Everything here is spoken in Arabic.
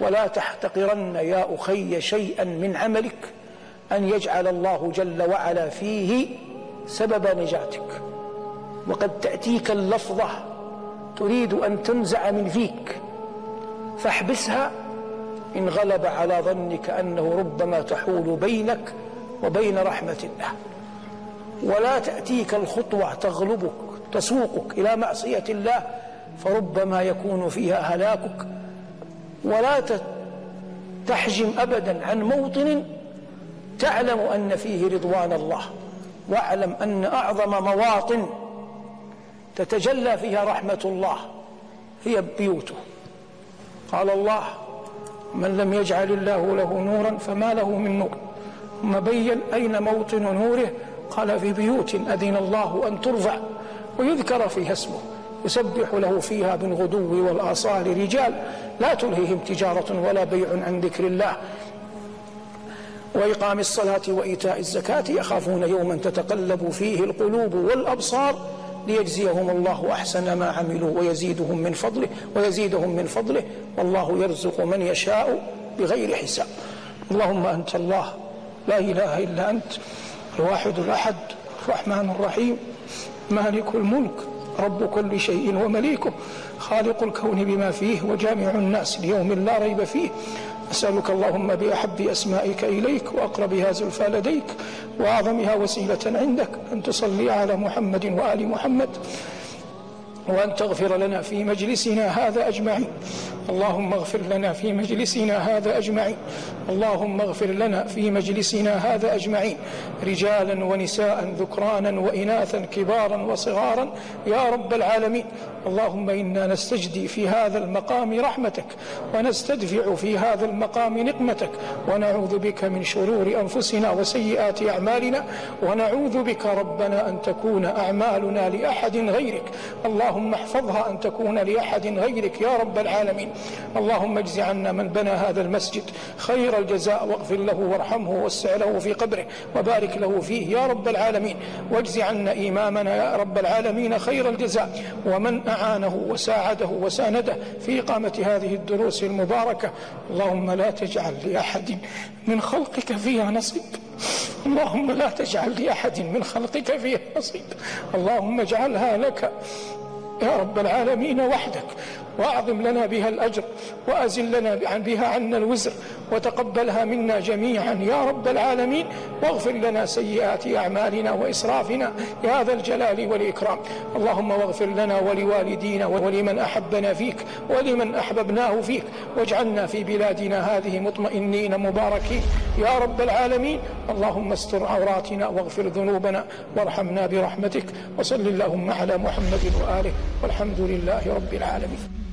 ولا تحتقرن يا أخي شيئا من عملك أن يجعل الله جل وعلا فيه سبب نجاتك. وقد تأتيك اللفظة تريد أن تنزع من فيك فاحبسها إن غلب على ظنك أنه ربما تحول بينك وبين رحمة الله. ولا تأتيك الخطوة تغلبك تسوقك إلى معصية الله فربما يكون فيها هلاكك ولا تحجم أبدا عن موطن تعلم أن فيه رضوان الله واعلم أن أعظم مواطن تتجلى فيها رحمة الله هي بيوته. قال الله من لم يجعل الله له نورا فما له من نور. ثم بين أين موطن نوره؟ قال في بيوت أذن الله أن ترفع ويذكر فيها اسمه. يسبح له فيها بالغدو والآصال رجال لا تلهيهم تجارة ولا بيع عن ذكر الله. وإقام الصلاة وإيتاء الزكاة يخافون يوما تتقلب فيه القلوب والأبصار ليجزيهم الله أحسن ما عملوا ويزيدهم من فضله ويزيدهم من فضله. والله يرزق من يشاء بغير حساب. اللهم أنت الله لا إله إلا أنت الواحد الأحد الرحمن الرحيم مالك الملك رب كل شيء ومليكه خالق الكون بما فيه وجامع الناس ليوم لا ريب فيه. أسألك اللهم بأحب أسمائك إليك وأقربها زلفى لديك وأعظمها وسيلة عندك أن تصلي على محمد وآل محمد. وأن تغفر لنا في مجلسنا هذا أجمعين. اللهم اغفر لنا في مجلسنا هذا أجمعين. اللهم اغفر لنا في مجلسنا هذا أجمعين. رجالا ونساء ذكرانا وإناثا كبارا وصغارا. يا رب العالمين اللهم إنا نستجدي في هذا المقام رحمتك ونستدفع في هذا المقام نقمتك ونعوذ بك من شرور أنفسنا وسيئات أعمالنا ونعوذ بك ربنا أن تكون أعمالنا لأحد غيرك. اللهم احفظها أن تكون لأحد غيرك يا رب العالمين. اللهم اجز عنا من بنى هذا المسجد خير الجزاء واغفر له وارحمه ووسع له في قبره وبارك له فيه يا رب العالمين. واجز عنا إمامنا يا رب العالمين خير الجزاء. ومن أعانه وساعده وسانده في إقامة هذه الدروس المباركة. اللهم لا تجعل لأحد من خلقك فيها نصيب. اللهم لا تجعل لأحد من خلقك فيها نصيب. اللهم اجعلها لك. يا رب العالمين وحدك. وأعظم لنا بها الأجر وأزل لنا بها عنا الوزر وتقبلها منا جميعا. يا رب العالمين واغفر لنا سيئات أعمالنا وإسرافنا يا ذا الجلال والإكرام. اللهم واغفر لنا ولوالدينا ولمن أحبنا فيك ولمن أحببناه فيك. واجعلنا في بلادنا هذه مطمئنين مباركين. يا رب العالمين اللهم استر عوراتنا واغفر ذنوبنا وارحمنا برحمتك. وصل اللهم على محمد وآله. والحمد لله رب العالمين.